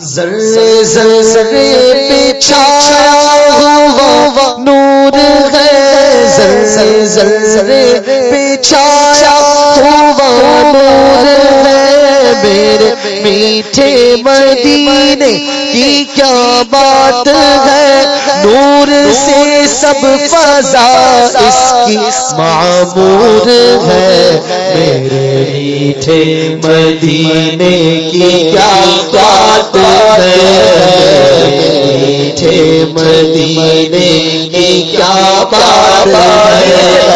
ذرے ذرے پچھایا ہوا نور ہے۔ ذرے ذرے پچھایا ہوا نور ہے۔ میرے میٹھے مدینے کی کیا بات ہے؟ نور سے سب فضا اس کی معمور ہے۔ میٹھے مدینے کی کیا بات ہے؟ میٹھے مدینے کی کیا بات ہے؟